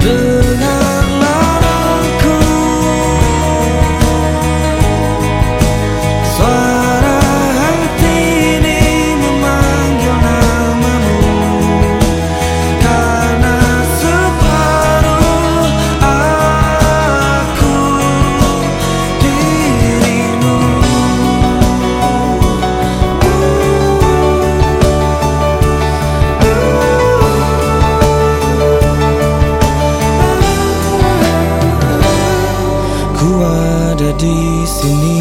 blue ada di sini.